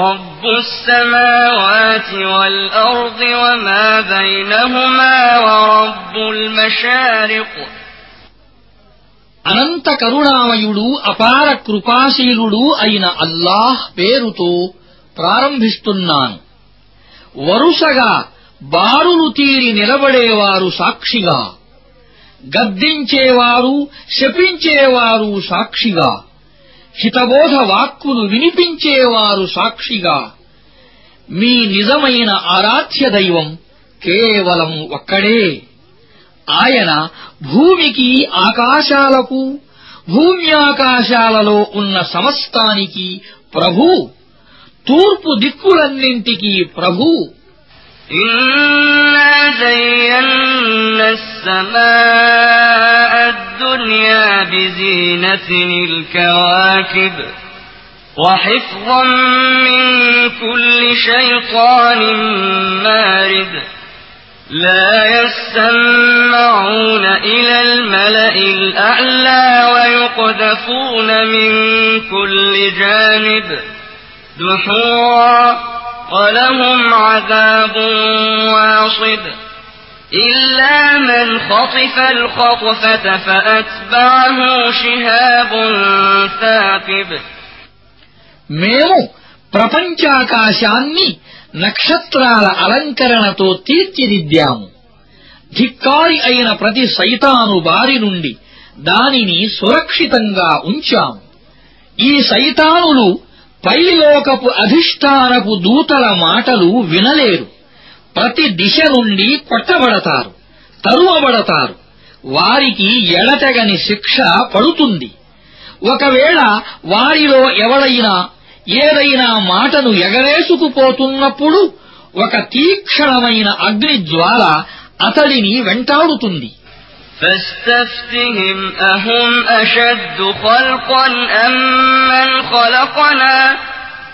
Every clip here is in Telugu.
رب السماوات والأرض وما بينهما ورب المشارق అనంత కరుణామయుడు అపార కృపాశీలుడు అయిన అల్లాహ్ పేరుతో ప్రారంభిస్తున్నాను వరుసగా బారులు తీరి నిలబడేవారు సాక్షిగా గద్దించేవారు శపించేవారు సాక్షిగా హితబోధ వాక్కులు వినిపించేవారు సాక్షిగా మీ నిజమైన ఆరాధ్య దైవం కేవలం ఒక్కడే ఆయన భూమికి ఆకాశాలకు భూమ్యాకాశాలలో ఉన్న సమస్తానికి ప్రభు తూర్పు దిక్కులన్నింటికీ ప్రభు إنا زينا السماء الدنيا بزينة الكواكب وحفظا من كل شيطان مارد لا يسمعون إلى الملأ الأعلى ويقذفون من كل جانب دحورا ولهم عذاب واصب إلا من خطف الخطفة فأتبعه شهاب ثاقب మేము ప్రపంచాకాశాన్ని నక్షత్రాల అలంకరణతో తీర్చిదిద్దాము ధిక్కారి అయిన ప్రతి సైతాను బారి నుండి దానిని సురక్షితంగా ఉంచాము ఈ సైతానులు పైలోకపు అధిష్టానపు దూతల మాటలు వినలేరు ప్రతి దిశ నుండి కొట్టబడతారు తరువబడతారు వారికి ఎడతెగని శిక్ష పడుతుంది ఒకవేళ వారిలో ఎవడైనా ఏదైనా మాటను ఎగరేసుకుపోతున్నప్పుడు ఒక తీక్షణమైన అగ్ని జ్వాల అతడిని వెంటాడుతుంది فاستفتهم أهم أشد خلقا أم من خلقنا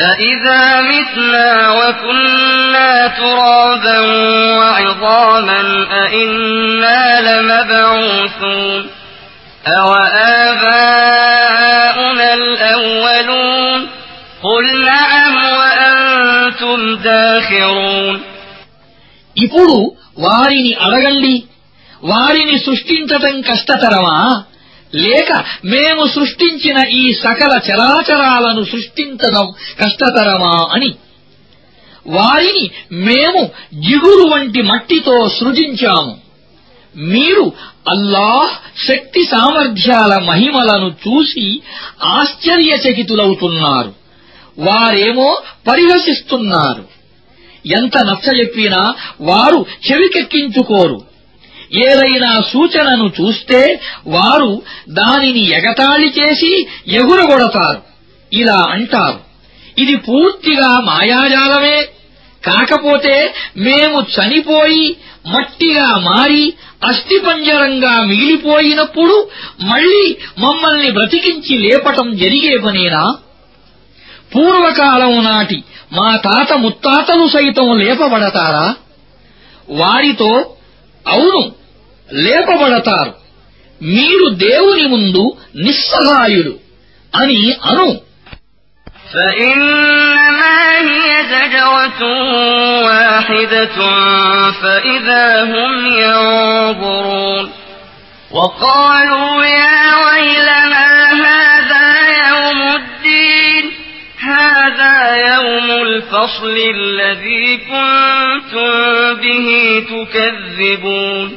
أإذا متنا وكنا ترابا وعظاما أإنا لمبعوثون أوآباؤنا الأولون قل نعم وأنتم داخرون ఇప్పుడు వారిని అడగండి వారిని సృష్టించటం కష్టతరమా లేక మేము సృష్టించిన ఈ సకల చరాచరాలను సృష్టించడం కష్టతరమా అని. వారిని మేము జిగురు వంటి మట్టితో సృజించాము. మీరు అల్లాహ్ శక్తి సామర్థ్యాల మహిమలను చూసి ఆశ్చర్యచకితులవుతున్నారు. వారేమో పరిహసిస్తున్నారు. ఎంత నచ్చజెప్పినా వారు చెవికెక్కించుకోరు. ఏదైనా సూచనను చూస్తే వారు దానిని ఎగతాళి చేసి ఎగురగొడతారు. ఇలా అంటారు. ఇది పూర్తిగా మాయాజాలమే. కాకపోతే మేము చనిపోయి మట్టిగా మారి అస్థిపంజరంగా మిగిలిపోయినప్పుడు మళ్ళీ మమ్మల్ని బ్రతికించి లేపటం జరిగే పనేనా? పూర్వకాలం నాటి మా తాత ముత్తాతలు సైతం లేపబడతారా? వారితో అవును లేపబడతారు మీరు దేవుని ముందు నిస్సహాయుడు అని అను فإنما هي زجرة واحدة فإذا هم ينظرون وقالوا يا ويلنا هذا يوم الدين هذا يوم الفصل الذي كنتم به تكذبون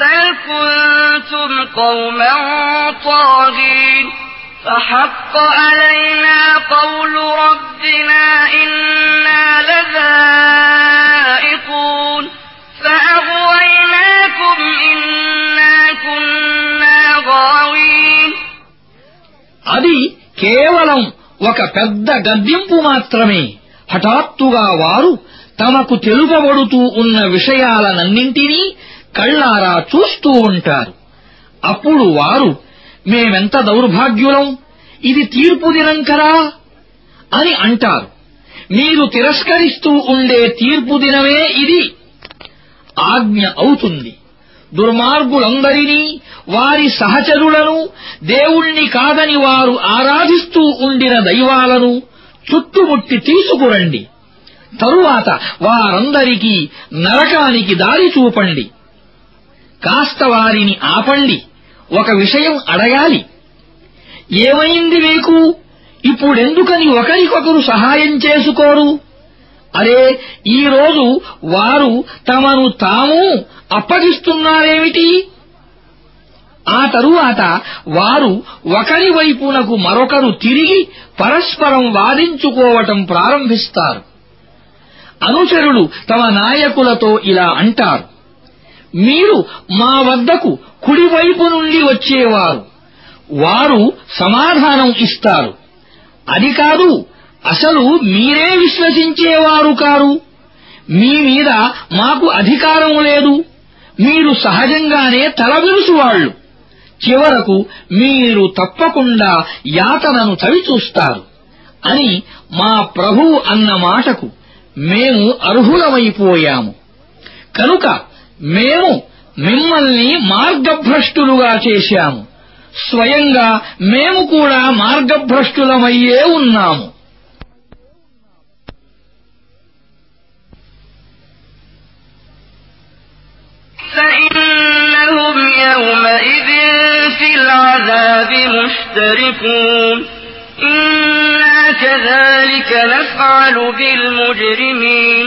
بل كنتم قوما طاغين فحق علينا قول ربنا إنا لذائقون فأغويناكم إنا كنا غاوين అది కేవలం ఒక పెద్ద గద్దింపు మాత్రమే హఠాత్తుగా వారు తమకు తెలుపబడుతూ ఉన్న విషయాలనన్నింటినీ కళ్ళారా చూస్తూ ఉంటారు. అప్పుడు వారు మేమెంత దౌర్భాగ్యులం? ఇది తీర్పు దినం కరా అని అంటారు. మీరు తిరస్కరిస్తూ ఉండే తీర్పు దినమే ఇది. ఆజ్ఞ అవుతుంది. దుర్మార్గులందరినీ వారి సహచరులను దేవుణ్ణి కాదని వారు ఆరాధిస్తూ ఉండిన దైవాలను చుట్టుముట్టి తీసుకురండి. తరువాత వారందరికీ నరకానికి దారి చూపండి. కాస్త వారిని ఆపండి. ఒక విషయం అడగాలి. ఏమైంది మీకు? ఇప్పుడెందుకని ఒకరికొకరు సహాయం చేసుకోరు? అరే ఈరోజు వారు తమను తాము అప్పగిస్తున్నారేమిటి? ఆ తరువాత వారు ఒకరి వైపునకు మరొకరు తిరిగి పరస్పరం వాదించుకోవటం ప్రారంభిస్తారు. అనుచరులు తమ నాయకులతో ఇలా అంటారు. మీరు మా వద్దకు కుడివైపు నుండి వచ్చేవారు. వారు సమాధానం ఇస్తారు. అది కాదు అసలు మీరే విశ్వసించేవారు కారు. మీ మీద మాకు అధికారం లేదు. మీరు సహజంగానే తలవిరుసువాళ్ళు చివరకు మీరు తప్పకుండా యాతనను చవిచూస్తారు అని మా ప్రభువు అన్న మాటకు మేము అర్హులమైపోయాము. కనుక మేము మిమ్మల్ని మార్గభ్రష్టులుగా చేశాము స్వయంగా మేము కూడా మార్గభ్రష్టులమయ్యే ఉన్నాము فإنهم يومئذ في العذاب مشتركون إنا كذلك نفعل بالمجرمين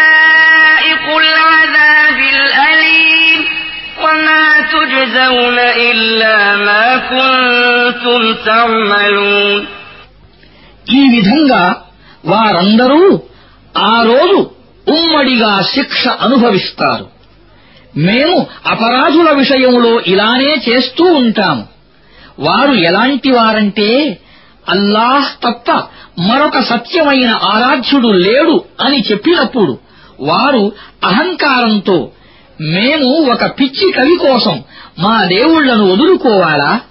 تجزون إلا ما كنتم تعملون ఈ విధంగా వారందరూ ఆ రోజు ఉమ్మడిగా శిక్ష అనుభవిస్తారు మేము అపరాధుల విషయంలో ఇలానే చేస్తూ ఉంటాము వారు ఎలాంటి వారంటే అల్లాహ్ తప్ప మరొక సత్యమైన ఆరాధ్యుడు లేడు అని చెప్పినప్పుడు వారు అహంకారంతో మేము ఒక పిచ్చి కవి కోసం మా దేవుళ్ళను వదులుకోవాలా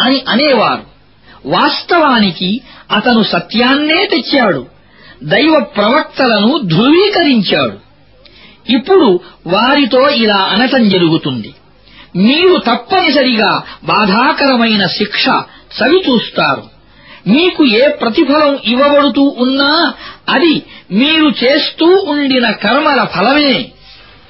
అని అనేవారు. వాస్తవానికి అతను సత్యాన్నే తెచ్చాడు. దైవ ప్రవక్తలను ధృవీకరించాడు. ఇప్పుడు వారితో ఇలా అనటం జరుగుతుంది. మీరు తప్పనిసరిగా బాధాకరమైన శిక్ష సవిచూస్తారు మీకు ఏ ప్రతిఫలం ఇవ్వబడుతూ ఉన్నా అది మీరు చేస్తూ ఉండిన కర్మల ఫలమే.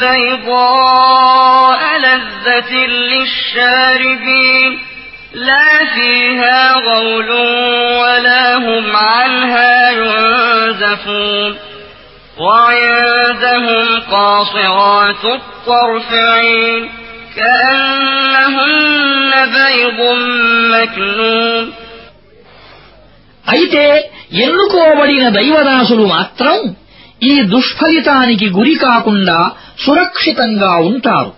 بيضاء لذة للشاربين لا فيها غول ولا هم عنها ينزفون وعندهم قاصرات الطرف عين كأنهن بيض مكنون అయితే ఎన్నుకోబడిన దైవదాసులు మాత్రం ఈ దుష్ఫలితానికి గురి కాకుండా సురక్షితంగా ఉంటారు.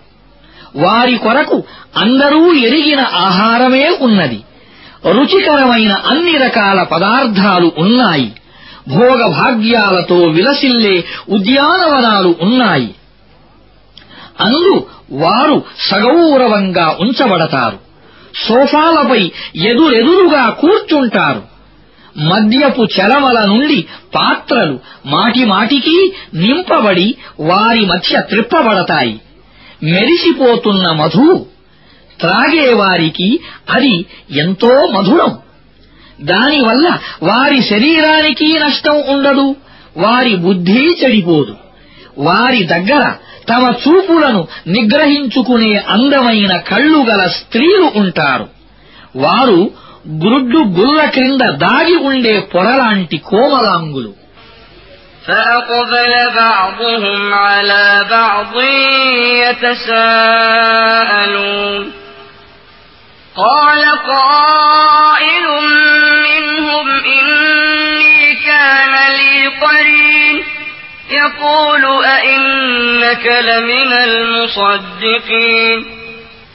వారి కొరకు అందరూ ఎరిగిన ఆహారమే ఉన్నది. రుచికరమైన అన్ని రకాల పదార్థాలు ఉన్నాయి. భోగభాగ్యాలతో విలసిల్లే ఉద్యానవనాలు ఉన్నాయి. అందు వారు సగౌరవంగా ఉంచబడతారు. సోఫాలపై ఎదురెదురుగా కూర్చుంటారు. మద్యపు చెలమల నుండి పాత్రలు మాటిమాటికి నింపబడి వారి మధ్య త్రిప్పబడతాయి. మెరిసిపోతున్న మధు త్రాగేవారికి అది ఎంతో మధురం. దానివల్ల వారి శరీరానికి నష్టం ఉండదు వారి బుద్ధి చెడిపోదు. వారి దగ్గర తమ చూపులను నిగ్రహించుకునే అందమైన కళ్ళు గల స్త్రీలు ఉంటారు. వారు గ్రుడ్డు గుల్ల క్రింద దాగి ఉండే పొరలాంటి కోమలాంగులు فأقبل بعضهم على بعض يتساءلون قال قائل منهم إني كان لي قرين يقول أئنك لمن المصدقين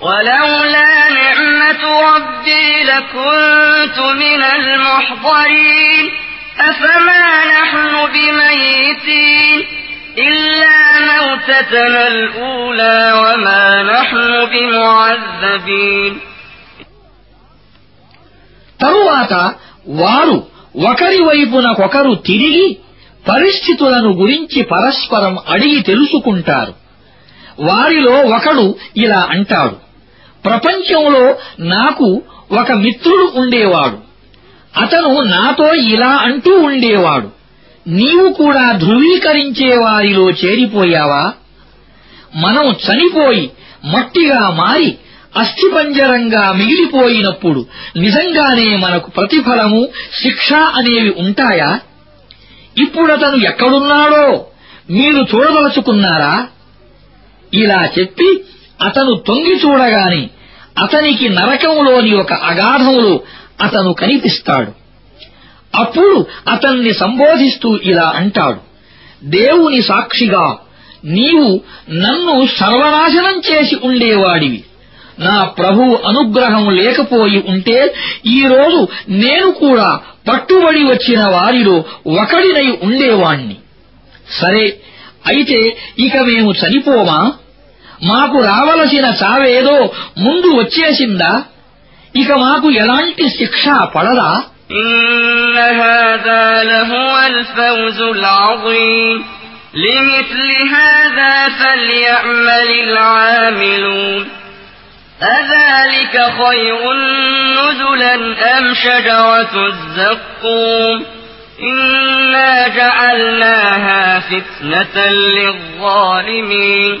ولولا نعمة ربي لكنت من المحضرين أفما نحن بميتين إلا موتتنا الأولى وما نحن بمعذبين తరువాత వారు ఒకరి వైపునకొకరు తిరిగి పరిస్థితులను గురించి పరస్పరం అడిగి తెలుసుకుంటారు వారిలో ఒకడు ఇలా అంటాడు ప్రపంచంలో నాకు ఒక మిత్రుడు ఉండేవాడు. అతను నాతో ఇలా అంటూ ఉండేవాడు. నీవు కూడా ధృవీకరించే వారిలో చేరిపోయావా? మనం చనిపోయి మట్టిగా మారి అస్థిపంజరంగా మిగిలిపోయినప్పుడు నిజంగానే మనకు ప్రతిఫలము శిక్ష అనేవి ఉంటాయా? ఇప్పుడతను ఎక్కడున్నాడో మీరు చూడదలుచుకున్నారా? ఇలా చెప్పి అతను తొంగి చూడగాని అతనికి నరకంలోని ఒక అగాధములు అతను కనిపిస్తాడు. అప్పుడు అతన్ని సంబోధిస్తూ ఇలా అంటాడు దేవుని సాక్షిగా నీవు నన్ను సర్వనాశనం చేసి ఉండేవాడివి. నా ప్రభు అనుగ్రహం లేకపోయి ఉంటే ఈరోజు నేను కూడా పట్టుబడి వచ్చిన వారిలో ఒకడినై ఉండేవాణ్ణి. సరే అయితే ఇక మేము చనిపోమా మాకు రావలసిన చావేదో ముందు వచ్చేసిందా ఇక మాకు ఎలాంటి శిక్ష పడదా إن هذا لهو الفوز العظيم لمثل هذا فليعمل العاملون أذلك خير نزلا أم شجرة الزقوم إنا جعلناها فتنة للظالمين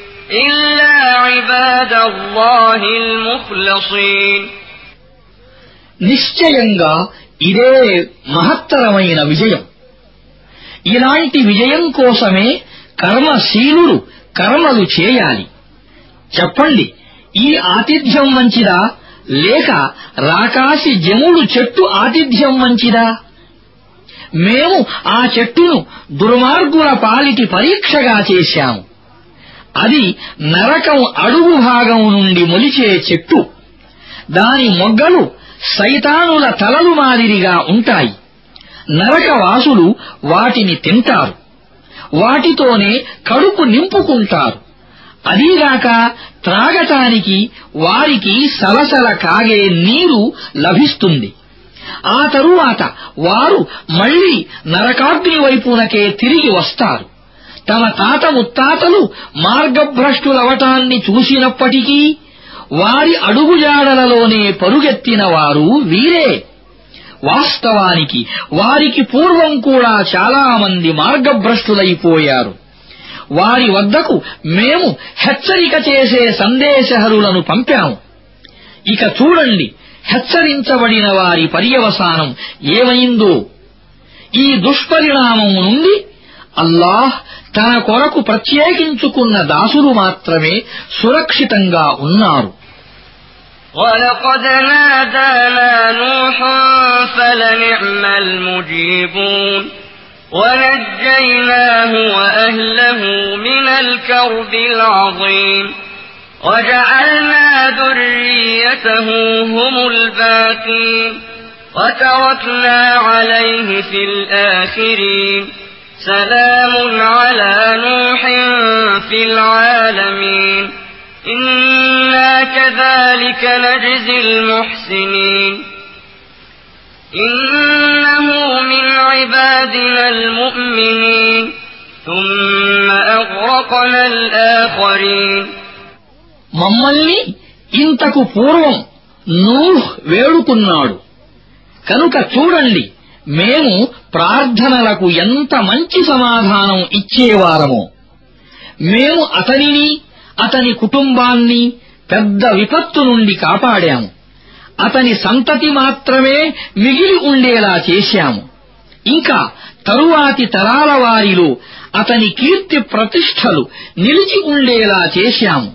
إلا عباد الله المخلصين నిశ్చయంగా ఇదే మహత్తరమైన విజయం ఇలాంటి విజయం కోసమే కర్మశీలురు కర్మలు చేయాలి చెప్పండి ఈ ఆతిథ్యం మంచిదా లేక రాకాసి జముడు చెట్టు ఆతిథ్యం మంచిదా మేము ఆ చెట్టును దుర్మార్గుల పాలిటి పరీక్షగా చేశాము అది నరకం అడుగు భాగం నుండి మొలిచే చెట్టు. దాని మొగ్గలు సైతానుల తలలు మాదిరిగా ఉంటాయి. నరకవాసులు వాటిని తింటారు. వాటితోనే కడుపు నింపుకుంటారు. అదీగాక త్రాగటానికి వారికి సలసల కాగే నీరు లభిస్తుంది. ఆ తరువాత వారు మళ్ళీ నరకాగ్ని వైపునకే తిరిగి వస్తారు. తమ తాత ముత్తాతలు మార్గభ్రష్టులవటాన్ని చూసినప్పటికీ వారి అడుగుజాడలలోనే పరుగెత్తిన వారు వీరే. వాస్తవానికి వారికి పూర్వం కూడా చాలా మంది మార్గభ్రష్టులైపోయారు. వారి వద్దకు మేము హెచ్చరిక చేసే సందేశహరులను పంపాము. ఇక చూడండి హెచ్చరించబడిన వారి పర్యవసానం ఏమైందో. ఈ దుష్పరిణామం నుండి అల్లాహ్ తన కొరకు ప్రత్యేకించుకున్న దాసులు మాత్రమే సురక్షితంగా ఉన్నారు ولقد نادانا نوح فلنعم المجيبون ونجيناه وأهله من الكرب العظيم وجعلنا ذريته هم الباقين وتركنا عليه في الآخرين سلام على نوح في العالمين إنا كذلك نجزي المحسنين إنه من عبادنا المؤمنين ثم أغرقنا الآخرين మమ్మల్ని ఇంతకు పూర్వం నూహ్ వేడుకున్నాడు కనుక చూడండి మేము ప్రార్థనలకు ఎంత మంచి సమాధానం ఇచ్చేవారమో. మేము అతనిని అతని కుటుంబాన్ని పెద్ద విపత్తు నుండి కాపాడాము. అతని సంతతి మాత్రమే మిగిలి ఉండేలా చేశాము. ఇంకా తరువాతి తరాల వారిలో అతని కీర్తి ప్రతిష్టలు నిలిచి ఉండేలా చేశాము.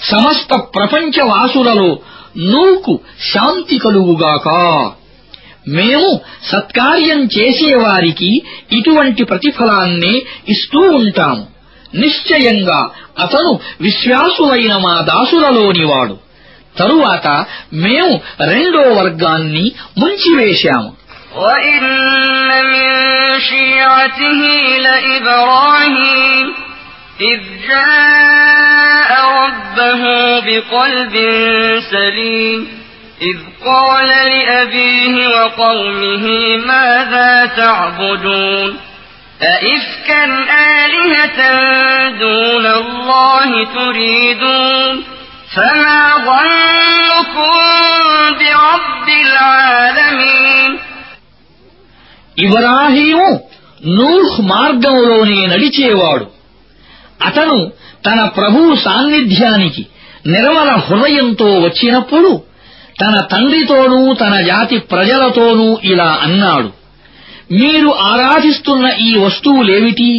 సమస్త ప్రపంచవాసులలో నూకు శాంతి కలుగుగాక. మేము సత్కార్యం చేసేవారికి ఇటువంటి ప్రతిఫలాన్నే ఇస్తూ ఉంటాము నిశ్చయంగా అతను విశ్వాసులైన మా దాసులలోనివాడు తరువాత మేము రెండో వర్గాన్ని ముంచివేశాము وإن من شيعته لإبراهيم إذ جاء ربه بقلب سليم إذ قال لأبيه وقومه ماذا تعبدون أئفكا آلهة دون الله تريدون فما ظنكم برب العالمين ఇబ్రాహీము నూహ్ మార్గంలోనే నడిచేవాడు అతను తన ప్రభువు సాన్నిధ్యానికి నిర్మల హృదయంతో వచ్చినప్పుడు తన తండ్రితోనూ తన జాతి ప్రజలతోనూ ఇలా అన్నాడు మీరు ఆరాధిస్తున్న ఈ వస్తువులేమిటి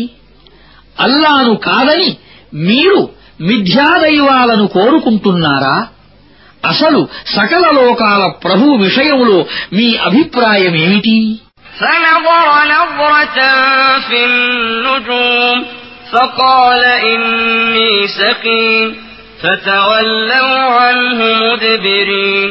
అల్లాను కాదని మీరు మిథ్యాదైవాలను కోరుకుంటున్నారా అసలు సకల లోకాల ప్రభు విషయంలో మీ అభిప్రాయమేమిటి فنظر نظرة في النجوم فقال إني سقيم فتولوا عنه مدبرين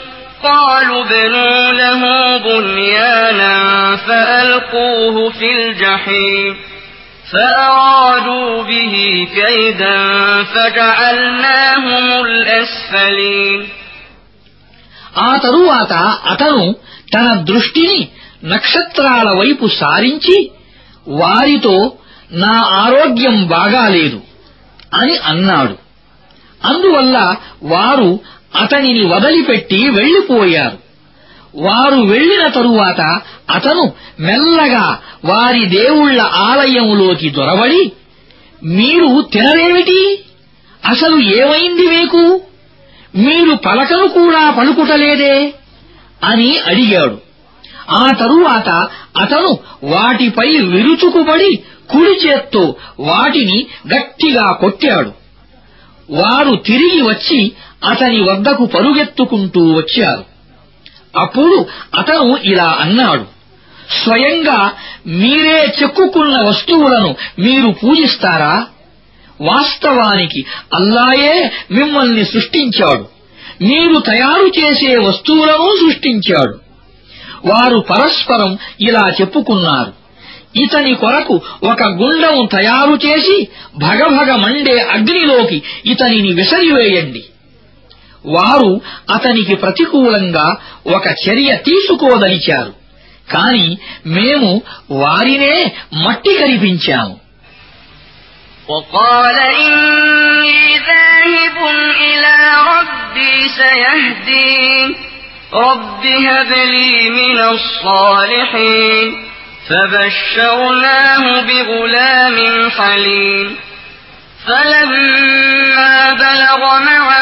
قالوا ابنوا له بنيانا فألقوه في الجحيم فأرادوا به كيدا فجعلناهم الأسفلين ఆ తరువాత అతను తన దృష్టిని నక్షత్రాల వైపు సారించి వారితో నా ఆరోగ్యం బాగాలేదు అని అన్నాడు అందువల్ల వారు అతనిని వదిలిపెట్టి వెళ్ళిపోయారు వారు వెళ్ళిన తరువాత అతను మెల్లగా వారి దేవుళ్ళ ఆలయములోకి దొరబడి మీరు తినరేమిటి? అసలు ఏమైంది మీకు? మీరు పలకను కూడా పలుకుటలేదే? అని అడిగాడు. ఆ తరువాత అతను వాటిపై విరుచుకుపడి కుడి చేత్తో వాటిని గట్టిగా కొట్టాడు. వారు తిరిగి వచ్చి అతని వద్దకు పరుగెత్తుకుంటూ వచ్చారు. అప్పుడు అతను ఇలా అన్నాడు స్వయంగా మీరే చెక్కుకున్న వస్తువులను మీరు పూజిస్తారా? వాస్తవానికి అల్లాయే మిమ్మల్ని సృష్టించాడు. మీరు తయారు చేసే వస్తువులను సృష్టించాడు. వారు పరస్పరం ఇలా చెప్పుకున్నారు ఇతని కొరకు ఒక గుండం తయారు చేసి భగభగ మండే అగ్నిలోకి ఇతనిని విసరివేయండి. వారు అతనికి ప్రతికూలంగా ఒక చర్య తీసుకోదలిచారు కాని మేము వారినే మట్టి కనిపించాము وقال إني ذاهب إلى ربي سيهدين رب هب لي من الصالحين فبشرناه بغلام حليم فلما بلغ معه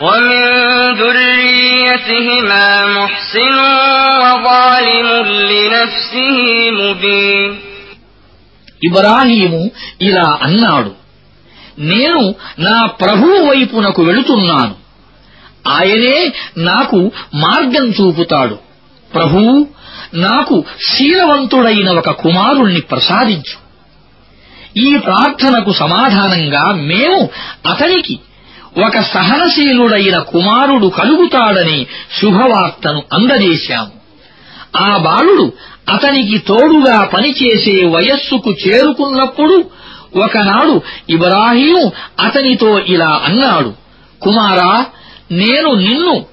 ومن ذريتهما محسن وظالم لنفسه مبين ఇబ్రాహీము ఇలా అన్నాడు నేను నా ప్రభువు వైపునకు వెళుతున్నాను ఆయనే నాకు మార్గం చూపుతాడు ప్రభువు నాకు శీలవంతుడైన ఒక కుమారుణ్ణి ప్రసాదించు ఈ ప్రార్థనకు సమాధానంగా మేము అతనికి ఒక సహనశీలుడైన కుమారుడు కలుగుతాడని శుభవార్తను అందజేశాము. ఆ బాలుడు అతనికి తోడుగా పనిచేసే వయస్సుకు చేరుకున్నప్పుడు ఒకనాడు ఇబ్రాహీం అతనితో ఇలా అన్నాడు కుమారా నేను నిన్ను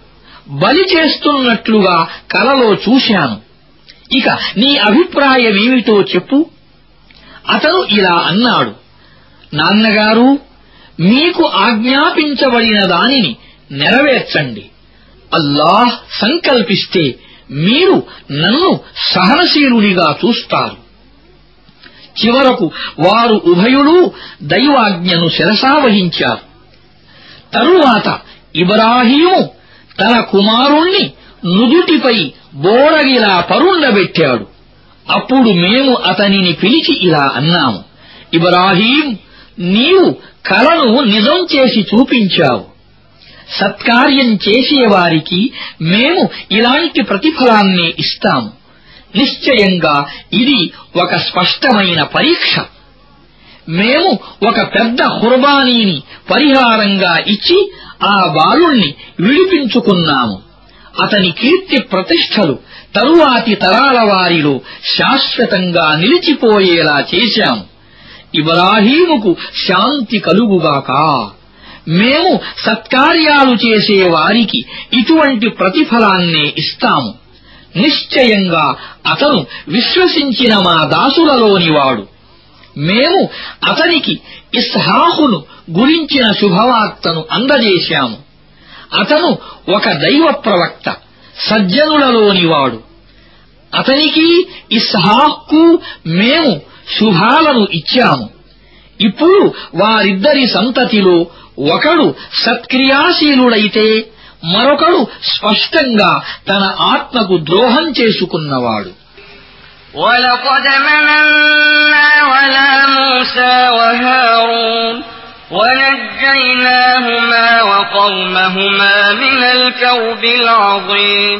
బలి చేస్తున్నట్లుగా కలలో చూశాను. ఇక నీ అభిప్రాయమేమిటో చెప్పు. అతను ఇలా అన్నాడు నాన్నగారు మీకు ఆజ్ఞాపించబడిన దానిని నెరవేర్చండి. అల్లాహ్ సంకల్పిస్తే మీరు నన్ను సహనశీలునిగా చూస్తారు. చివరకు వారు ఉభయులు దైవాజ్ఞను శిరసావహించారు. తరువాత ఇబ్రాహీము తన కుమారుణ్ణి నుదుటిపై బోరగిలా పరుండబెట్టాడు. అప్పుడు మేము అతనిని పిలిచి ఇలా అన్నాము ఇబ్రాహీం నీవు కలను నిజం చేసి చూపించావు. సత్కార్యం చేసేవారికి మేము ఇలాంటి ప్రతిఫలాన్ని ఇస్తాము. నిశ్చయంగా ఇది ఒక స్పష్టమైన పరీక్ష. మేము ఒక పెద్ద హుర్బానీని పరిహారంగా ఇచ్చి ఆ బాలుణ్ణి విడిపించుకున్నాము. అతని కీర్తి ప్రతిష్టలు తరువాతి తరాల వారిలో శాశ్వతంగా నిలిచిపోయేలా చేశాము. ఇబ్రాహీముకు శాంతి కలుగుగాక. మేము సత్కార్యాలు చేసే వారికి ఇటువంటి ప్రతిఫలాన్నే ఇస్తాము. నిశ్చయంగా అతను విశ్వసించిన మా దాసులలోనివాడు మేము అతనికి ఇస్హాహును గురించిన శుభవార్తను అందజేశాము. అతను ఒక దైవ ప్రవక్త సజ్జనులలోనివాడు అతనికి ఇస్హాహ్కు మేము శుభాలను ఇచ్చాము ఇప్పుడు వారిద్దరి సంతతిలో ఒకడు సత్క్రియాశీలుడైతే మరొకడు స్పష్టంగా తన ఆత్మకు ద్రోహం చేసుకున్నవాడు ولقد مننا على موسى وهارون ونجيناهما وقومهما من الكرب العظيم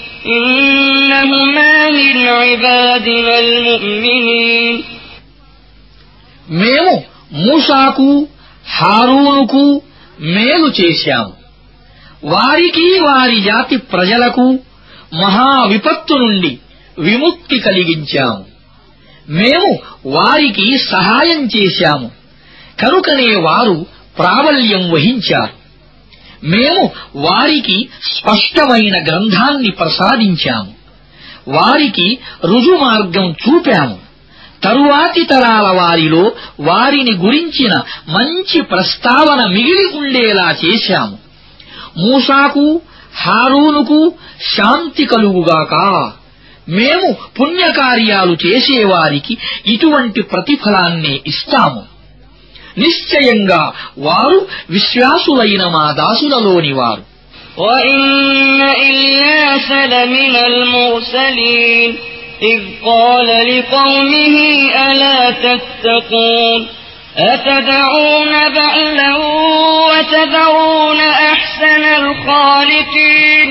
మేము మూసాకు హారూనుకు మేలు చేశాము. వారికి వారి జాతి ప్రజలకు మహా విపత్తు నుండి విముక్తి కలిగించాము. మేము వారికి సహాయం చేశాము. కనుకనే వారు ప్రాబల్యం వహించారు. మేము వారికి స్పష్టమైన గ్రంథాన్ని ప్రసాదించాము. వారికి రుజుమార్గం చూపాము. తరువాతి తరాల వారిలో వారిని గురించిన మంచి ప్రస్తావన మిగిలి ఉండేలా చేశాము. మూసాకు హారూనుకు శాంతి కలుగుగాక. మేము పుణ్యకార్యాలు చేసేవారికి ఇటువంటి ప్రతిఫలాన్నే ఇస్తాము. నిశ్చయంగా వారు విశ్వాసులైన మా దాసులలోని వారు وإن إلياس لمن المرسلين إذ قال لقومه ألا تتقون أتدعون بعلا وتذرون أحسن الخالقين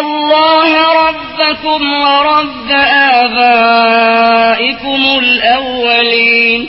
الله ربكم ورب آبائكم الأولين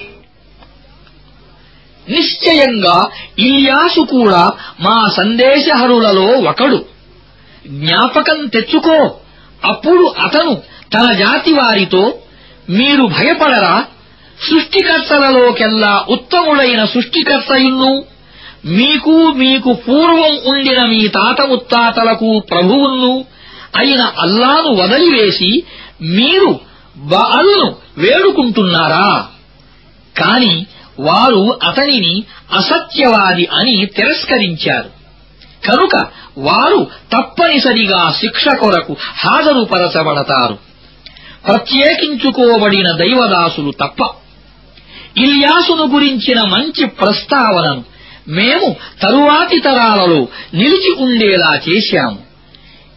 నిశ్చయంగా ఇల్యాసు కూడా మా సందేశహరులలో ఒకడు. జ్ఞాపకం తెచ్చుకో. అప్పుడు అతను తన జాతి వారితో మీరు భయపడరా సృష్టికర్తలలోకెల్లా ఉత్తముడైన సృష్టికర్తయున్ను మీకు మీకు పూర్వం ఉండిన మీ తాత ముత్తాతలకు ప్రభువున్ను అయిన అల్లాను వదిలివేసి మీరు బాలును వేడుకుంటున్నారా? కాని వారు అతనిని అసత్యవాది అని తిరస్కరించారు. కనుక వారు తప్పనిసరిగా శిక్ష కొరకు హాజరుపరచబడతారు. ప్రత్యేకించుకోబడిన దైవదాసులు తప్ప. ఇల్యాసును గురించిన మంచి ప్రస్తావనను మేము తరువాతి తరాలలో నిలిచి ఉండేలా చేశాము.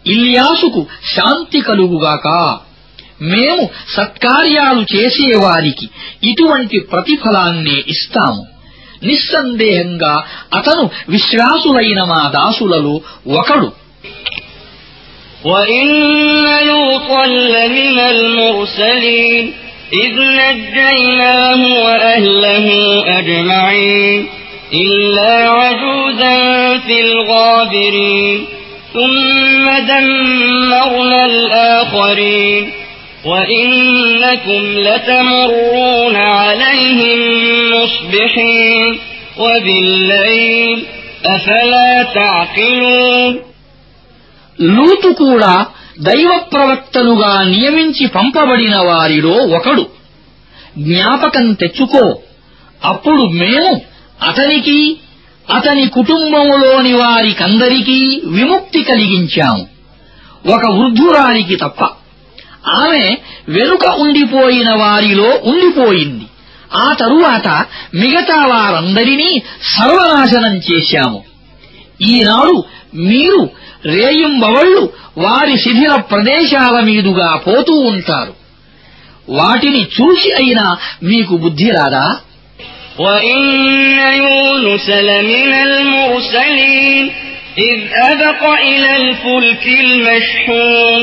ఇల్యాసుకు శాంతి కలుగుగాక. మేము సత్కార్యాలు చేసేవారికి ఇటువంటి ప్రతిఫలాన్నే ఇస్తాము నిస్సందేహంగా అతను విశ్వాసులైన మా దాసులలో ఒకడు وإن لوطا لمن المرسلين إذ نجيناه وأهله أجمعين إلا عجوزا في الغابرين ثم دمرنا الآخرين وإنكم لتمرون عليهم مصبحين وبالليل أفلا تعقلون లూతు కూడా దైవ ప్రవక్తలుగా నియమించి పంపబడిన వారిలో ఒకడు జ్ఞాపకం తెచ్చుకో అప్పుడు మేము అతనికి అతని కుటుంబములోని వారికందరికీ విముక్తి కలిగించాము ఒక వృద్ధురాలికి తప్ప ఆమె వెనుక ఉండిపోయిన వారిలో ఉండిపోయింది ఆ తరువాత మిగతా వారందరినీ సర్వనాశనం చేశాము ఈనాడు మీరు రేయింబవళ్లు వారి శిథిల ప్రదేశాల మీదుగా పోతూ ఉంటారు వాటిని చూసి అయినా మీకు బుద్ధి రాదా وإن يونس لمن المرسلين إذ أبق إلى الفلك المشحون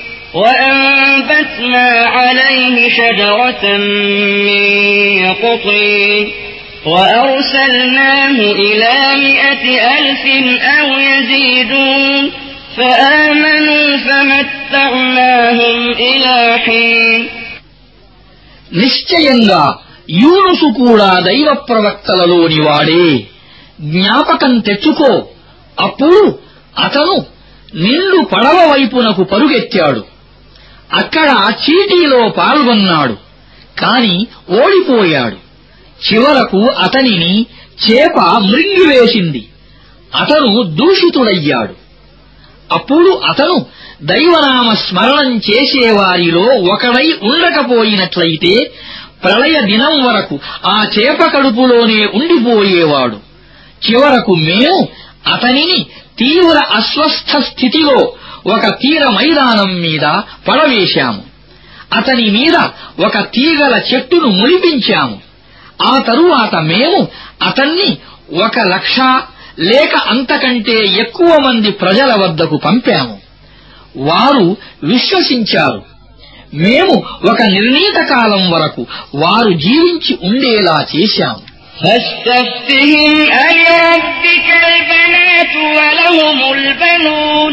وأنبتنا عليه شجرة من يقطين وأرسلناه إلى مئة ألف أو يزيدون فآمنوا فمتعناهم إلى حين నిశ్చయంగా యూనుసు కూడా దైవ ప్రవక్తలలోని వాడే జ్ఞాపకం తెచ్చుకో అప్పుడు అతను నిండు పడవ వైపునకు పరుగెత్తాడు అక్కడ చీటీలో పాల్గొన్నాడు. కాని ఓడిపోయాడు. చివరకు అతనిని చేప మృంగివేసింది. అతను దూషితుడయ్యాడు. అప్పుడు అతను దైవనామ స్మరణం చేసేవారిలో ఒకడై ఉండకపోయినట్లయితే ప్రళయ దినం వరకు ఆ చేప కడుపులోనే ఉండిపోయేవాడు. చివరకు మేము అతనిని తీవ్ర అస్వస్థ స్థితిలో ఒక తీర మైదానం మీద పడవేశాము అతని మీద ఒక తీగల చెట్టును ములిపించాము ఆ తరువాత మేము అతన్ని ఒక లక్ష లేక అంతకంటే ఎక్కువ మంది ప్రజల వద్దకు పంపాము వారు విశ్వసించారు మేము ఒక నిర్ణీత కాలం వరకు వారు జీవించి ఉండేలా చేశాము فاستفتهم ألربك البنات ولهم البنون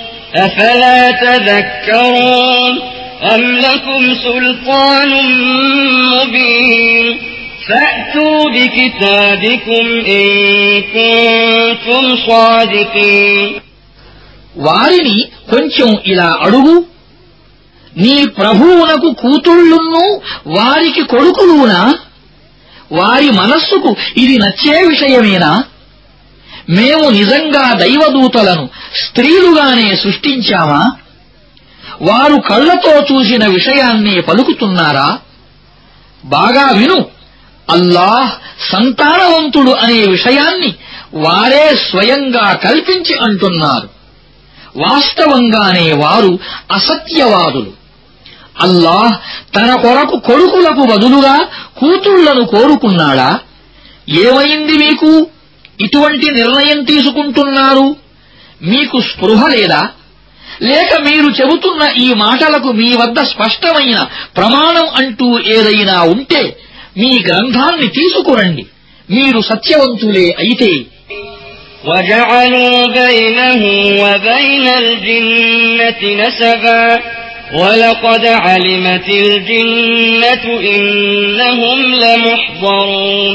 أفلا تذكرون أم لكم سلطان مبين فأتوا بكتابكم إن كنتم صادقين వారిని కొంచెం ఇలా అడుగు నీ ప్రభువునకు కూతుళ్ళును వారికి కొడుకులునా వారి మనస్సుకు ఇది నచ్చే విషయమేనా మేము నిజంగా దైవదూతలను స్త్రీలుగానే సృష్టించామా? వారు కళ్ళతో చూసిన విషయాన్నే పలుకుతున్నారా? బాగా విను. అల్లాహ్ సంతానవంతుడు అనే విషయాన్ని వారే స్వయంగా కల్పించి అంటున్నారు. వాస్తవంగానే వారు అసత్యవాదులు. అల్లాహ్ తన కొరకు కొడుకులకు బదులుగా కూతుళ్ళను కోరుకున్నాడా? ఏమైంది మీకు? ఇటువంటి నిర్ణయం తీసుకుంటున్నారు మీకు స్పృహ లేదా లేక మీరు చెబుతున్న ఈ మాటలకు మీ వద్ద స్పష్టమైన ప్రమాణం అంటూ ఏదైనా ఉంటే మీ గ్రంథాన్ని తీసుకురండి మీరు సత్యవంతులే అయితే وجعلوا بينه وبين الجنة نسبا ولقد علمت الجنة إنهم لمحضرون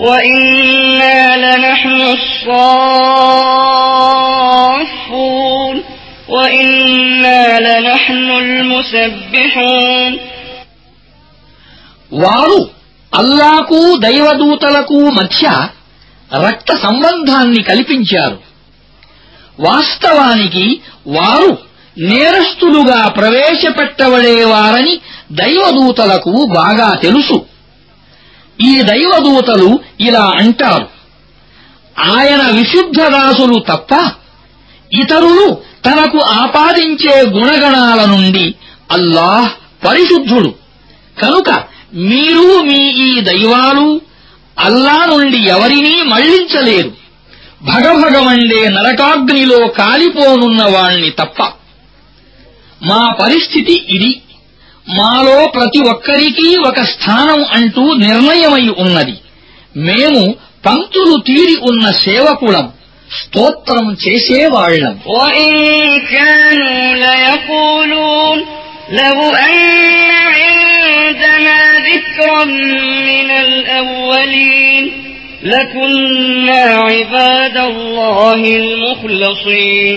وإنا لنحن الصافون وإنا لنحن المسبحون వారు అల్లాకు దైవదూతలకు మధ్య రక్త సంబంధాన్ని కల్పించారు వాస్తవానికి వారు నేరస్తులుగా ప్రవేశపెట్టబడేవారని దైవదూతలకు బాగా తెలుసు ఈ దైవదూతలు ఇలా అంటారు. ఆయన విశుద్ధ దాసులు తప్ప ఇతరులు తనకు ఆపాదించే గుణగణాల నుండి అల్లాహ్ పరిశుద్ధుడు. కనుక మీరు మీ ఈ దైవాలు అల్లా నుండి ఎవరినీ మళ్ళించలేరు. భగభగమండే నరకాగ్నిలో కాలిపోనున్న వాణ్ణి తప్ప. మా పరిస్థితి ఇది. మాలో ప్రతి ఒక్కరికీ ఒక స్థానం అంటూ నిర్ణయమై ఉన్నది మేము పంక్తులు తీరి ఉన్న సేవకులం స్తోత్రం చేసేవాళ్లం وإن كانوا ليقولون لو أن عندنا ذكرا من الأولين لكنا عباد الله المخلصين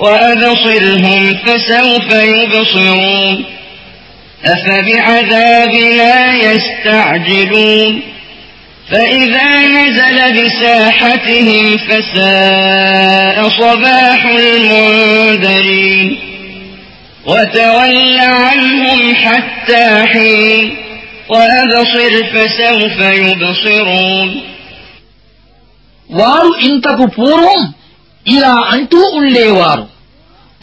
وأبصرهم فسوف يبصرون أفبعذابنا يستعجلون فإذا نزل بساحتهم فساء صباح المنذرين وتول عنهم حتى حين وأبصر فسوف يبصرون వారు ఇంతకు పూర్వం ఇలా అంటూ ఉండేవారు.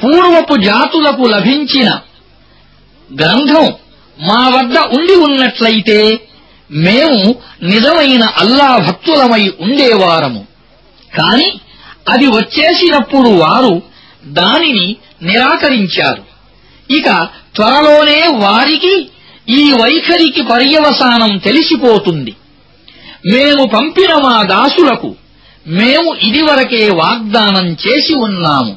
పూర్వపు జాతులకు లభించిన గ్రంథం మా వద్ద ఉండి ఉన్నట్లయితే మేము నిజమైన అల్లా భక్తులమై ఉండేవారము. కాని అది వచ్చేసినప్పుడు వారు దానిని నిరాకరించారు. ఇక త్వరలోనే వారికి ఈ వైఖరికి పర్యవసానం తెలిసిపోతుంది. మేము పంపిన మా దాసులకు మేము ఇదివరకే వాగ్దానం చేసి ఉన్నాము.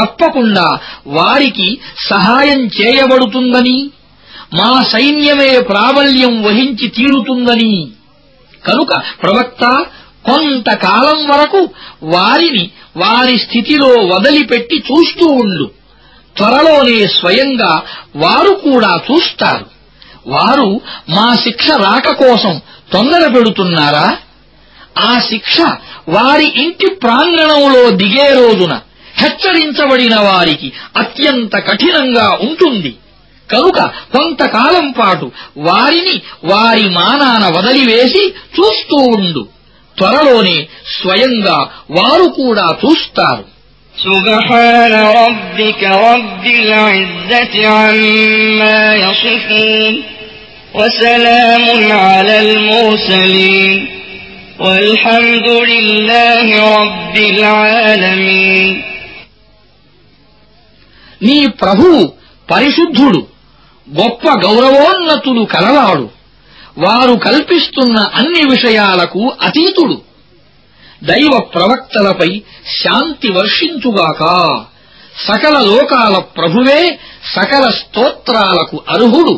తప్పకుండా వారికి సహాయం చేయబడుతుందని మా సైన్యమే ప్రాబల్యం వహించి తీరుతుందని. కనుక ప్రవక్త కొంతకాలం వరకు వారిని వారి స్థితిలో వదిలిపెట్టి చూస్తూ ఉండు. త్వరలోనే స్వయంగా వారు కూడా చూస్తారు. వారు మా శిక్ష రాక కోసం తొందర పెడుతున్నారా ఆ శిక్ష వారి ఇంటి ప్రాంగణంలో దిగే రోజున హెచ్చరించబడిన వారికి అత్యంత కఠినంగా ఉంటుంది కనుక కొంతకాలం పాటు వారిని వారి మానాన వదిలివేసి చూస్తూ ఉండు త్వరలోనే స్వయంగా వారు కూడా చూస్తారు سبحان ربك رب العزة عما يصفون وسلام على المرسلين والحمد لله رب العالمين నీ ప్రభువు పరిశుద్ధుడు గొప్ప గౌరవోన్నతులు కలవాడు వారు కల్పిస్తున్న అన్ని విషయాలకు అతీతుడు దైవ ప్రవక్తలపై శాంతి వర్షించుగాక సకల లోకాల ప్రభువే సకల స్తోత్రాలకు అర్హుడు